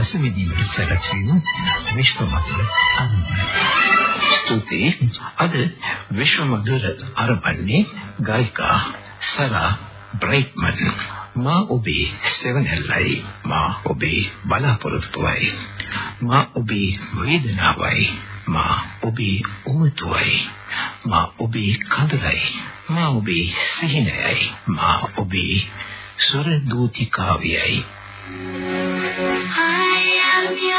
කෘති රස විඳින්නට සැලසීම විශ්වමතුල අනුමත. ස්තුතියි අද විශ්වමතුල අරපන්නේ ගායිකා සරා බ්‍රයිට්මන් මා ඔබේ සෙවණැල්ලයි මා ඔබේ බලාපොරොත්තුවයි මා ඔබේ වේදනාවයි මා ඔබේ උමතුවයි මා ඔබේ කඳුලයි මා ඔබේ සිහිනයයි මා ඔබේ සුර දූතිකාවියයි I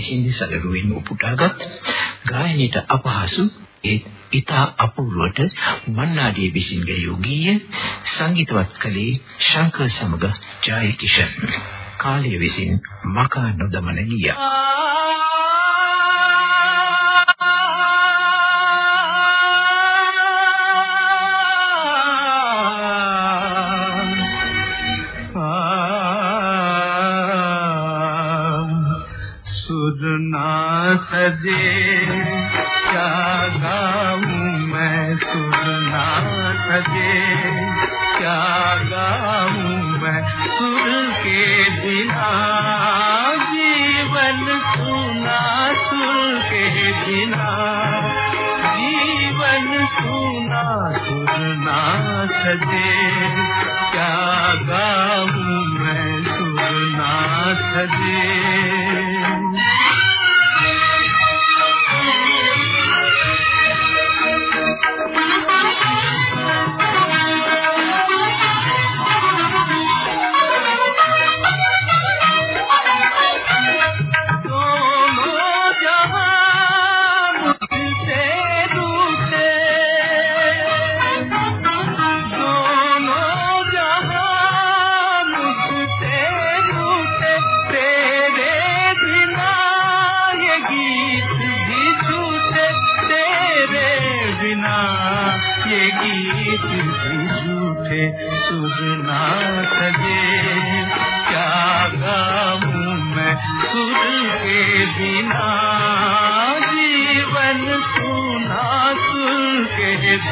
බහර් හින්දි සලරුවෙන් උපුටාගත් ගායනයට අපහසු ඒ ඊතා අපූර්වට මන්නාඩිය විසින් ගැයූ ගීය සංගීතවත් කළේ ශංකර් සමග ජයකිෂන් කාලය විසින් මකා නොදමන ගීයක් سجے، کیا گاؤں میں سننا سجے؟ کیا گاؤں میں سر کے بنا جیون سنا سر کے بنا جیون سنا سننا سجے۔ کیا گاؤں میں سننا سجے؟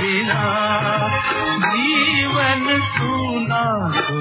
बिना जीवन सुना सु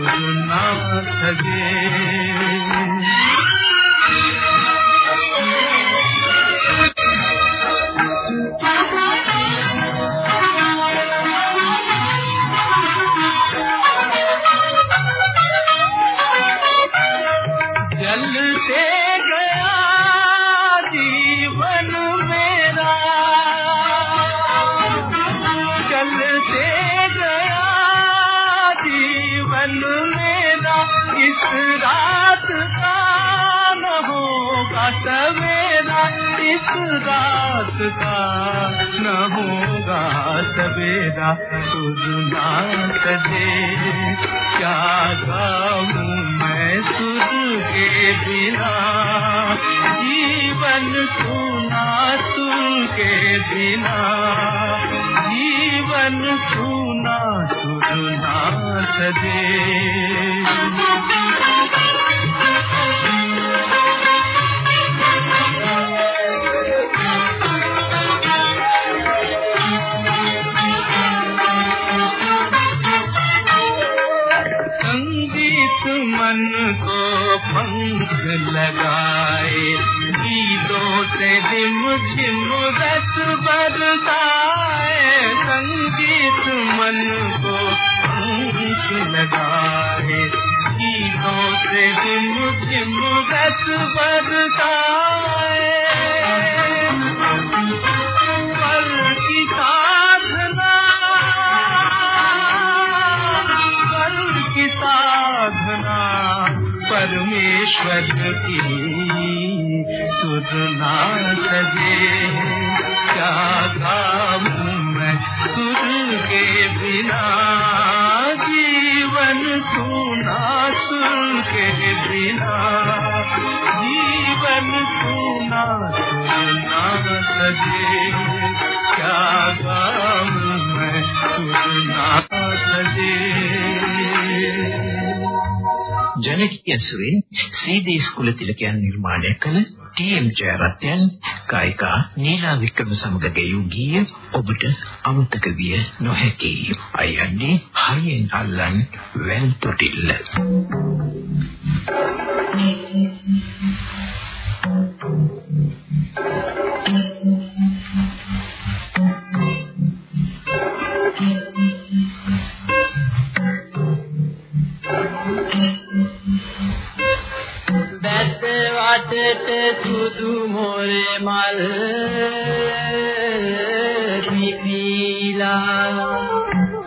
इशगा का सवेरा सुनाथे काद म सुना जीवन सुना सुेदिना जीवन सुना सु سنگیت من کو لگائے گیتوں سے جم جم رت برتا پر کی سادھنا، پر پرمیشور کی سدنا سجے۔ کیا کام میں سر کے بنا جیون سونا سر کے بنا جیون سونا سونا کیا کام میں سننا سجے ජනකී ඇසුරින් සීදී ස්කුල තිලකයන් නිර්මාණය කළ ටී.එම්. ජයරත්නයන් ගායිකා නීලා වික්‍රම සමග ගැයූ ගීය ඔබට අමතක විය නොහැකි. අයන්නේ හයෙන් අල්ලන් වැල් තොටිල්ල. වටට දොරේ මල් පිපිලා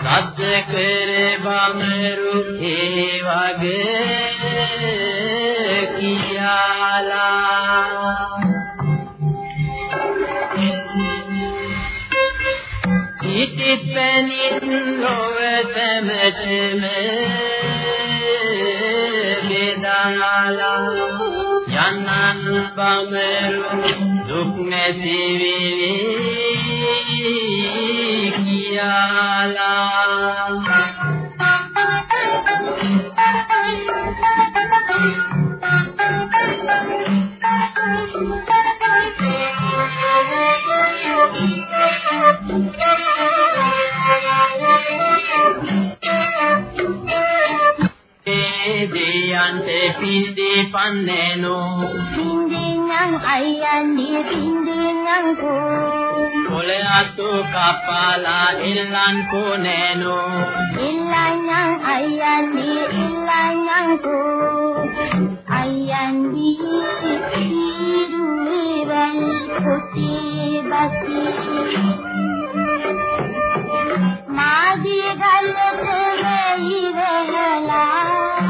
සද්ද කර බමරු ඒ වගේ කියාලා ඉතිත් පැනින් ලොවතමටම බෙදාලා යන්නන් බමරු දුක් නැති වේවි කියාලා. දෙයන්ට පින්දේ පන්නේනෝ පින්දින්නම් අයියන්දී පින්දින්නම් කෝ කොලයතු කපාලා ඉල්ලන් කොනේනෝ ඉල්ලන්නම් අයියන්දී ඉල්ලන්නම් කෝ අයියන්දී ඉරුවෙන් කුටි බසි මාදිය ගල්ලට වෙයි වෙලා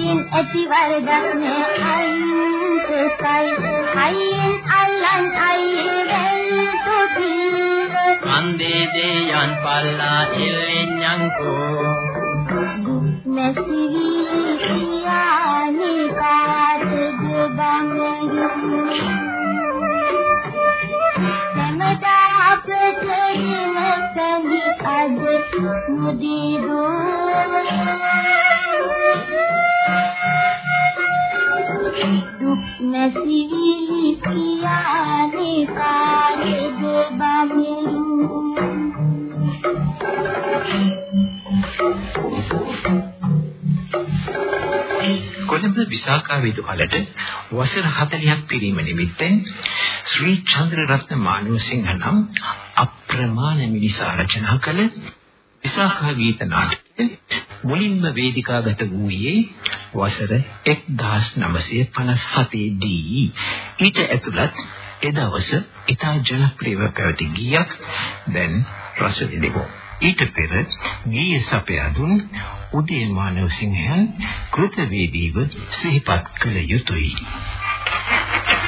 උන්ගෙන් ඇති වරදක් නෑ අයින් සසයි අයින් අල්ලන් අයිරෙල් තුතිල අන්දේ දෙයන් පල්ලා ඉල්ලෙන්යන්කෝ නැසිවි කියානි කාටද බංගරු සමදා අපට නිවසනි අද මුදිදෝ දුක් නැසිවි කියානි කාටද බංගරු කොළඹ විසාකා විදුහලට වසර 40ක් පිරීම නිමිත්තෙන් ශ්‍රී චන්ද්‍රරත්න මානවසිංහ නම් අප්‍රමාණ මිනිසා රචනා කළ විසාකා ගීත නාටකය. මුලින්ම වේදිකාගත වූයේ වසර 1957 දී ඊට ඇතුළත් එදවස ඉතා ජනප්‍රියව පැවති ගීයක් දැන් රස විඳිමු. ඊට පෙර ගීය සපයාදුන් උදේ මානව සිංහයන් කෘතවේදීව සිහිපත් කළ යුතුය. අනතුරේ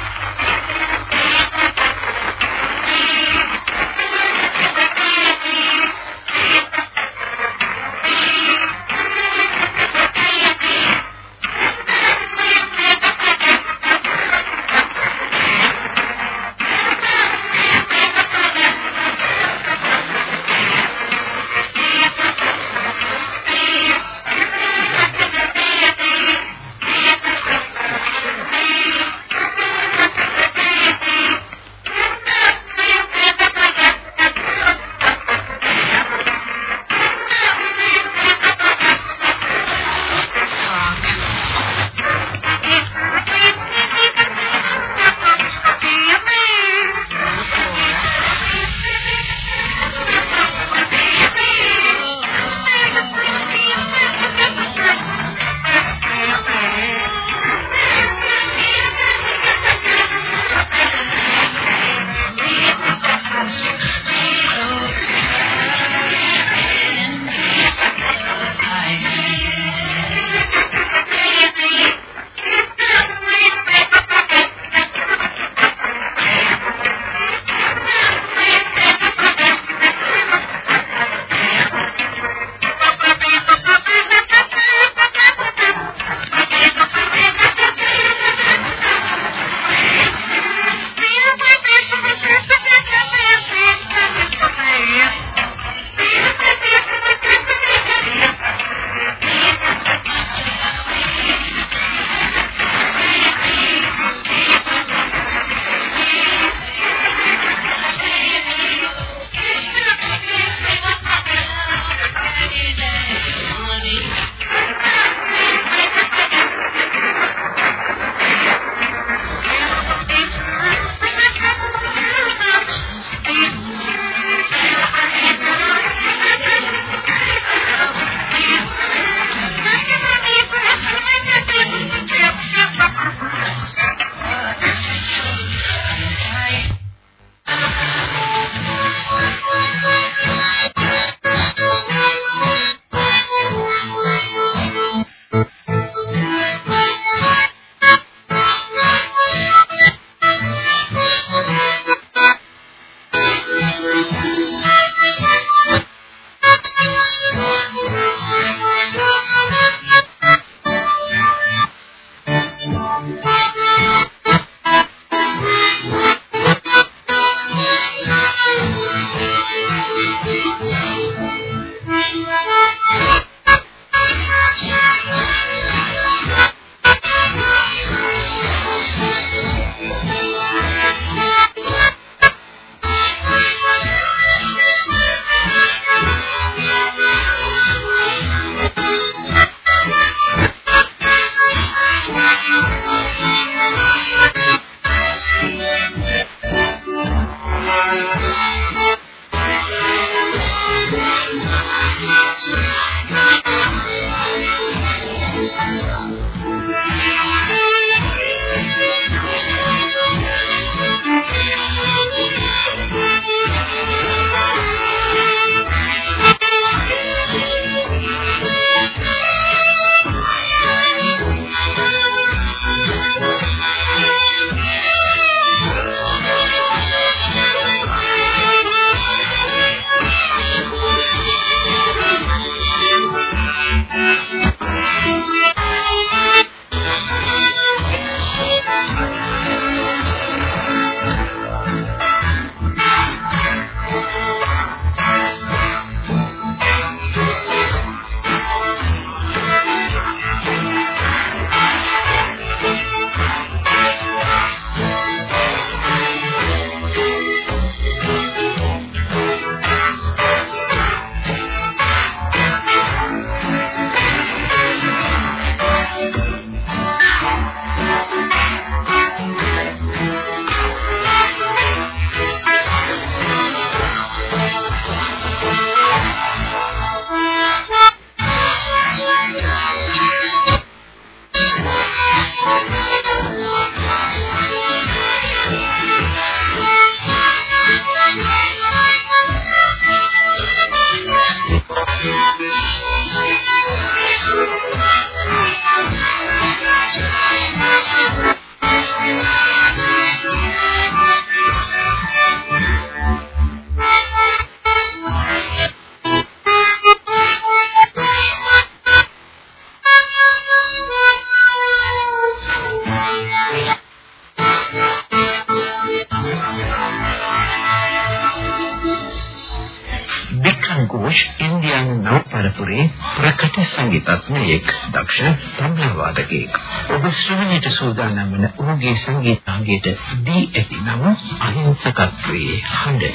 දක්ෂ තබ්ලා වාදකයෙක්. ඔබ ශ්‍රවණයට සූදානම් වන ඔහුගේ සංගීතාංගයට දී ඇති නම අහිංසකත්වයේ හඬය.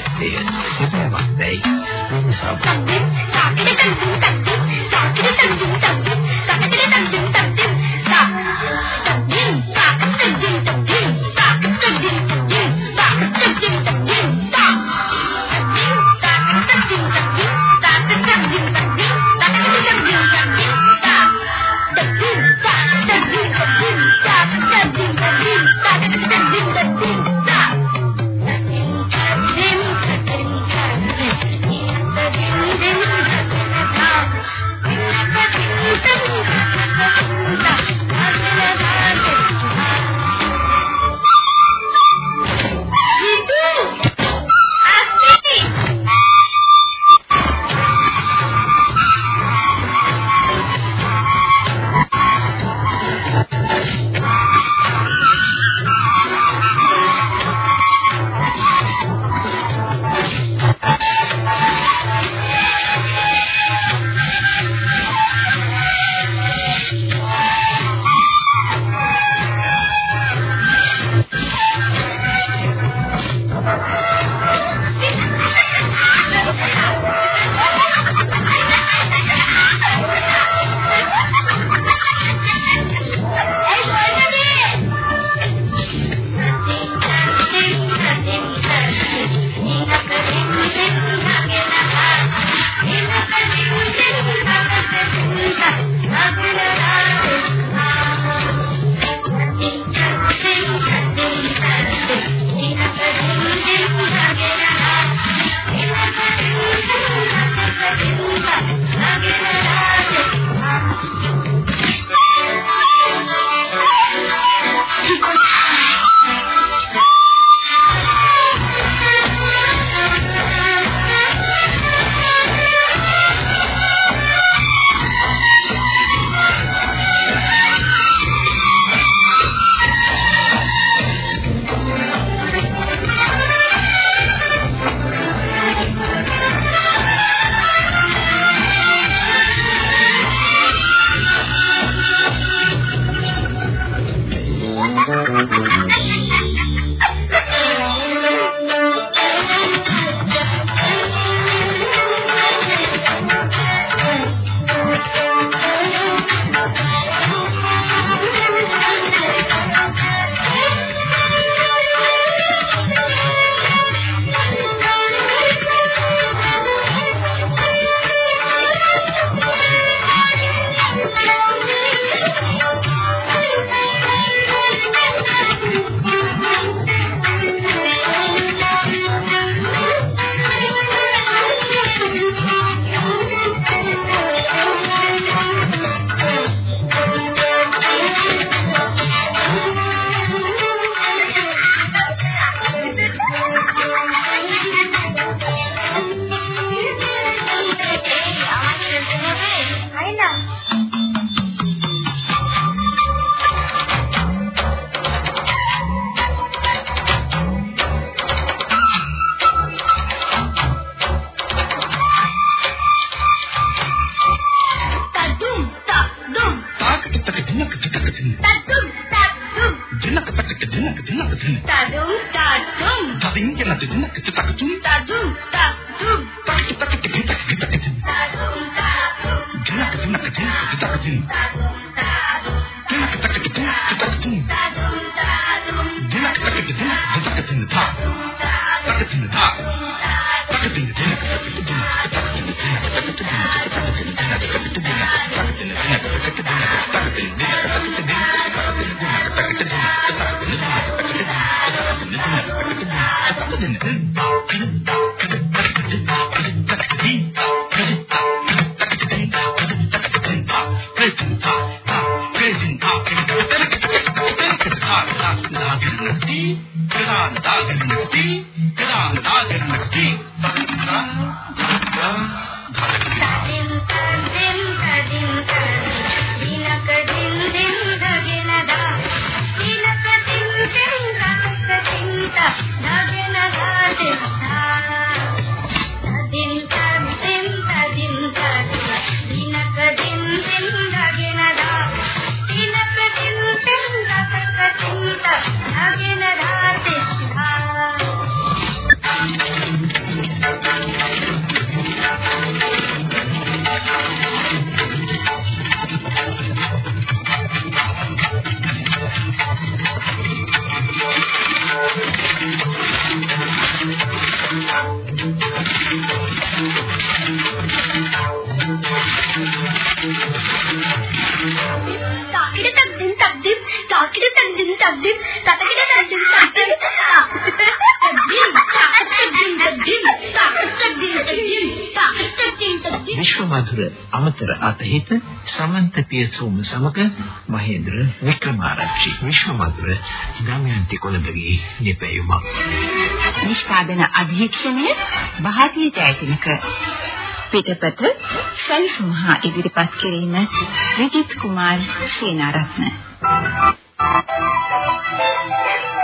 සැබෑවක්දයි වෙනසක්. තද්දින් විශ්වමధుර අමතර අතහිත සමන්ත පියසෝම සමග මහේන්ද්‍ර වික්‍රමාරච්චි විශ්වමధుර දමයන්ති කොළඹගේ නිපැයුමක් නිෂ්පාදන අධීක්ෂණය භාතිය ජයතිලක පිටපත සල්සුම් හා ඉදිරිපත් කිරීම විජිත් කුමාර් සේනාරත්න Thank you.